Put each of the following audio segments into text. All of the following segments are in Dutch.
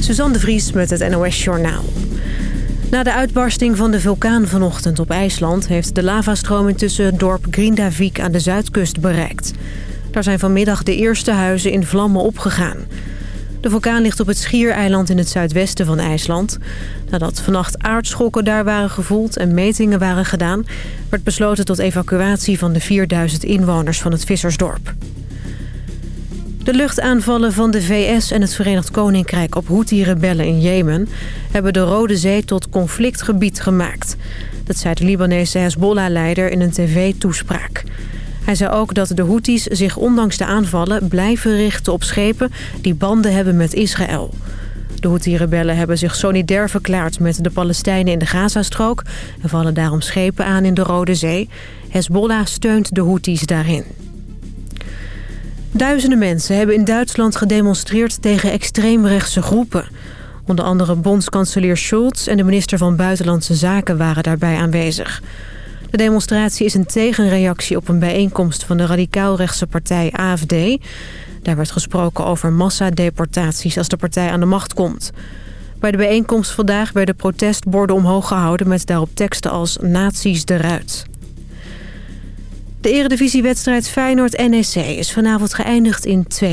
Suzanne de Vries met het NOS Journaal. Na de uitbarsting van de vulkaan vanochtend op IJsland... heeft de lavastroom intussen het dorp Grindavik aan de zuidkust bereikt. Daar zijn vanmiddag de eerste huizen in vlammen opgegaan. De vulkaan ligt op het Schiereiland in het zuidwesten van IJsland. Nadat vannacht aardschokken daar waren gevoeld en metingen waren gedaan... werd besloten tot evacuatie van de 4000 inwoners van het vissersdorp. De luchtaanvallen van de VS en het Verenigd Koninkrijk op Houthi-rebellen in Jemen... hebben de Rode Zee tot conflictgebied gemaakt. Dat zei de Libanese Hezbollah-leider in een tv-toespraak. Hij zei ook dat de Houthis zich ondanks de aanvallen blijven richten op schepen... die banden hebben met Israël. De Houthi-rebellen hebben zich solidair verklaard met de Palestijnen in de Gazastrook... en vallen daarom schepen aan in de Rode Zee. Hezbollah steunt de Houthis daarin. Duizenden mensen hebben in Duitsland gedemonstreerd tegen extreemrechtse groepen. Onder andere bondskanselier Scholz en de minister van Buitenlandse Zaken waren daarbij aanwezig. De demonstratie is een tegenreactie op een bijeenkomst van de radicaalrechtse partij AFD. Daar werd gesproken over massadeportaties als de partij aan de macht komt. Bij de bijeenkomst vandaag werden protestborden omhoog gehouden... met daarop teksten als nazi's eruit. De eredivisiewedstrijd Feyenoord-NEC is vanavond geëindigd in 2-2.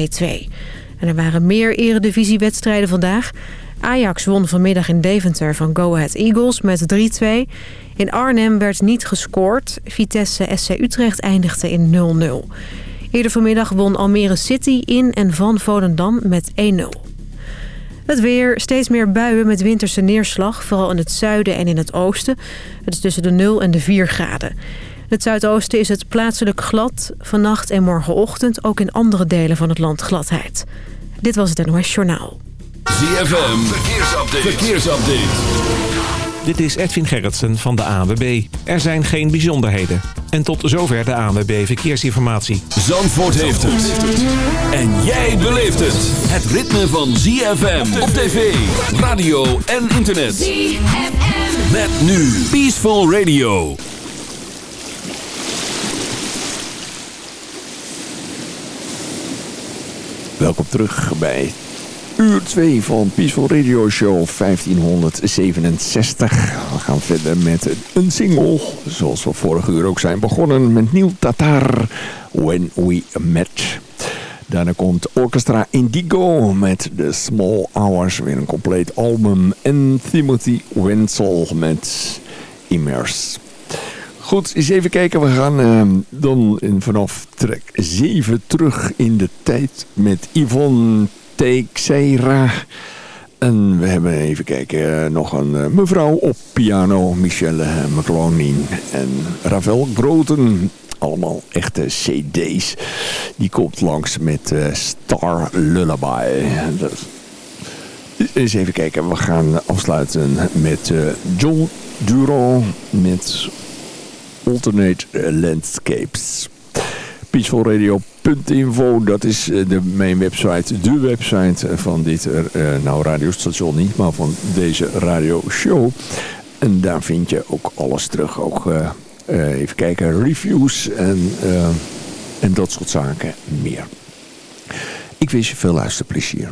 En er waren meer eredivisiewedstrijden vandaag. Ajax won vanmiddag in Deventer van Go Ahead Eagles met 3-2. In Arnhem werd niet gescoord. Vitesse SC Utrecht eindigde in 0-0. Eerder vanmiddag won Almere City in en van Volendam met 1-0. Het weer, steeds meer buien met winterse neerslag, vooral in het zuiden en in het oosten. Het is tussen de 0 en de 4 graden het zuidoosten is het plaatselijk glad. Vannacht en morgenochtend ook in andere delen van het land gladheid. Dit was het NOS Journaal. ZFM, verkeersupdate. verkeersupdate. Dit is Edwin Gerritsen van de ANWB. Er zijn geen bijzonderheden. En tot zover de ANWB Verkeersinformatie. Zandvoort heeft het. En jij beleeft het. Het ritme van ZFM op tv, radio en internet. ZFM. Met nu Peaceful Radio. Welkom terug bij uur 2 van Peaceful Radio Show 1567. We gaan verder met een single, zoals we vorige uur ook zijn begonnen, met Neil Tatar, When We Met. Daarna komt Orchestra Indigo met The Small Hours, weer een compleet album. En Timothy Wenzel met Immerse. Goed, eens even kijken. We gaan uh, dan in, vanaf track 7 terug in de tijd met Yvonne Teixeira. En we hebben even kijken, uh, nog een uh, mevrouw op piano, Michelle McLaunin en Ravel Groten. Allemaal echte cd's. Die komt langs met uh, Star Lullaby. Eens even kijken, we gaan afsluiten met John Durand met Alternate Landscapes. Peacefulradio.info, dat is eh, de, mijn website, de website van dit nou radiostation niet, maar van deze radioshow. En daar vind je ook alles terug, ook even kijken, reviews en, en dat soort zaken meer. Ik wens je veel luisterplezier.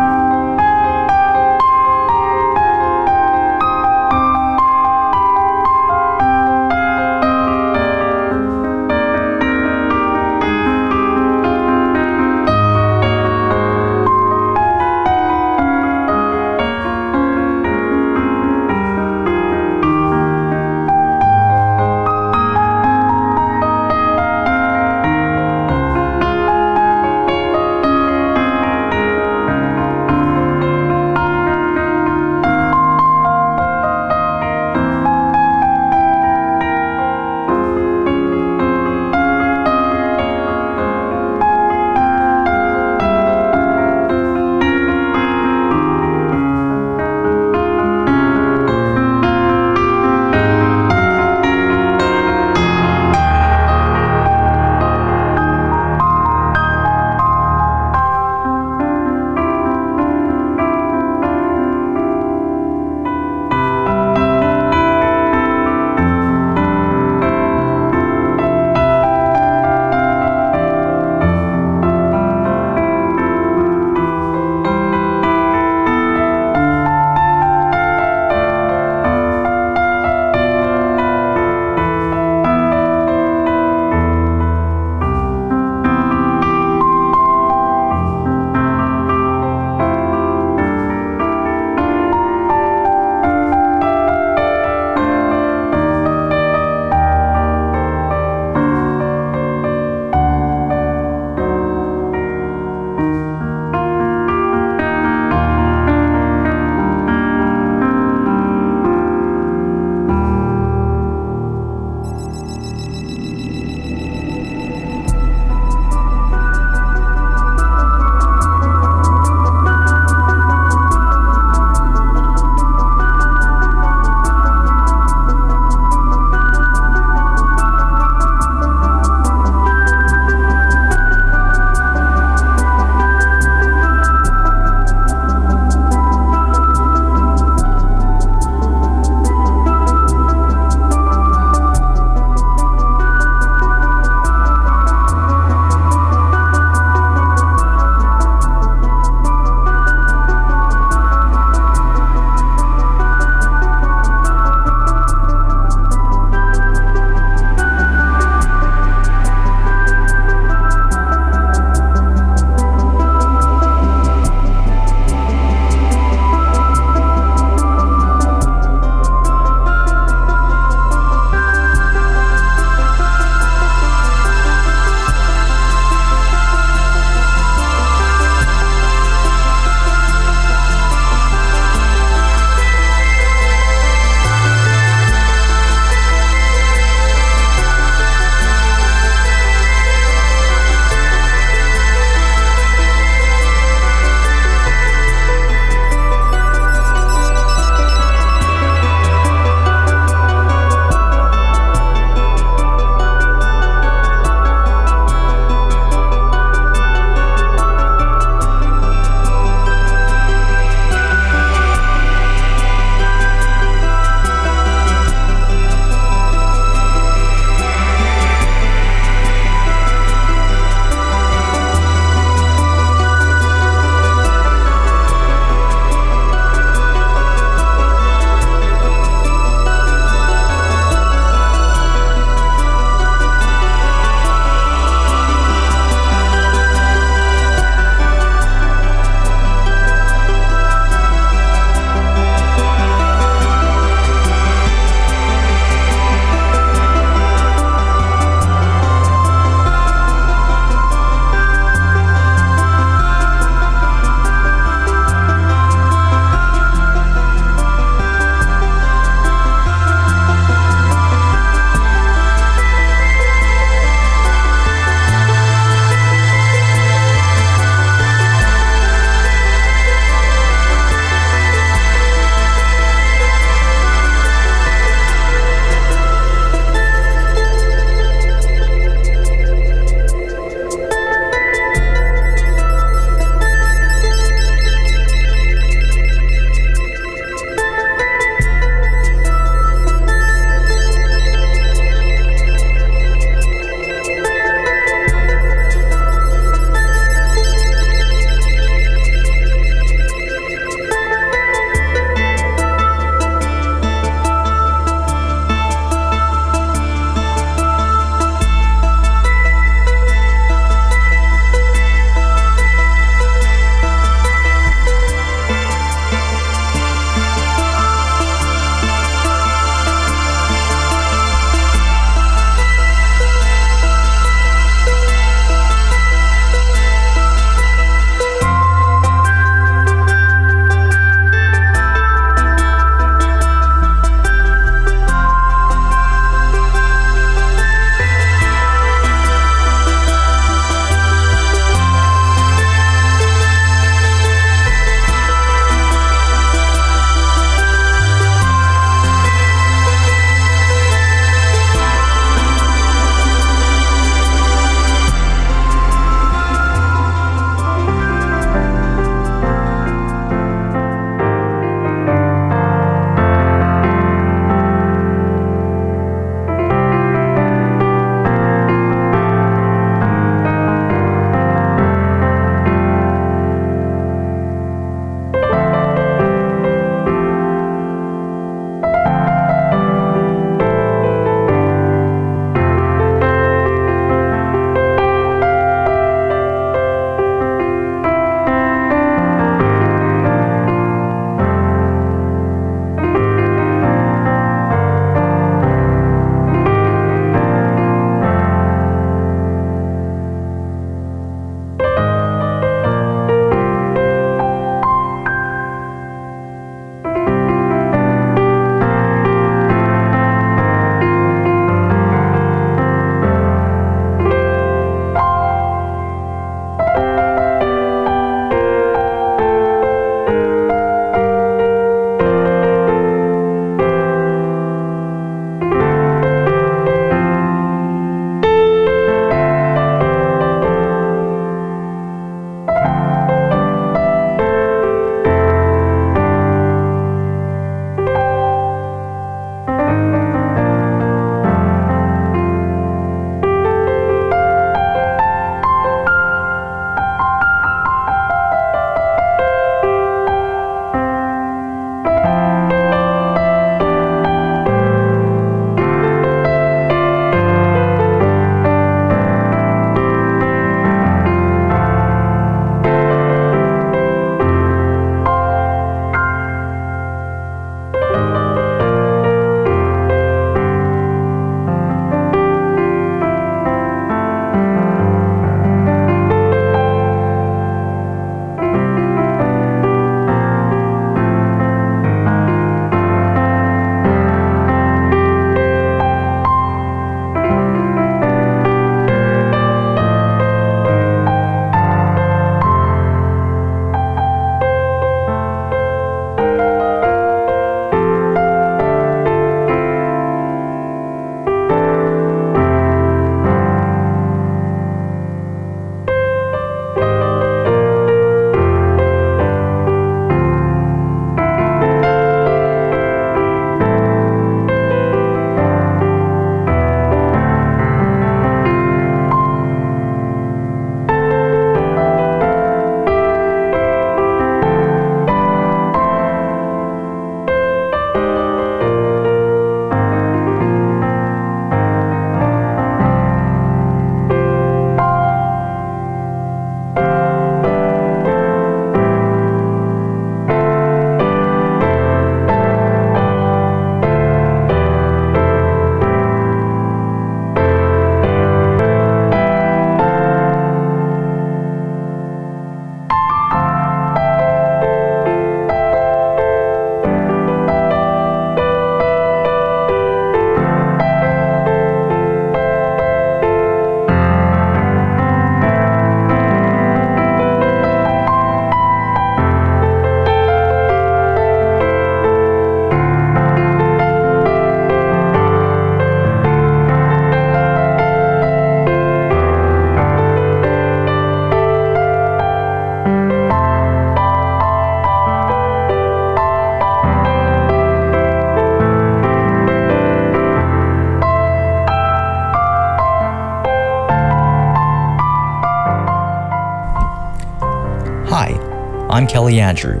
I'm Kelly Andrew.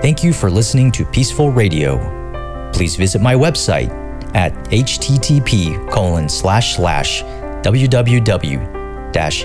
Thank you for listening to Peaceful Radio. Please visit my website at http colon slash slash www dash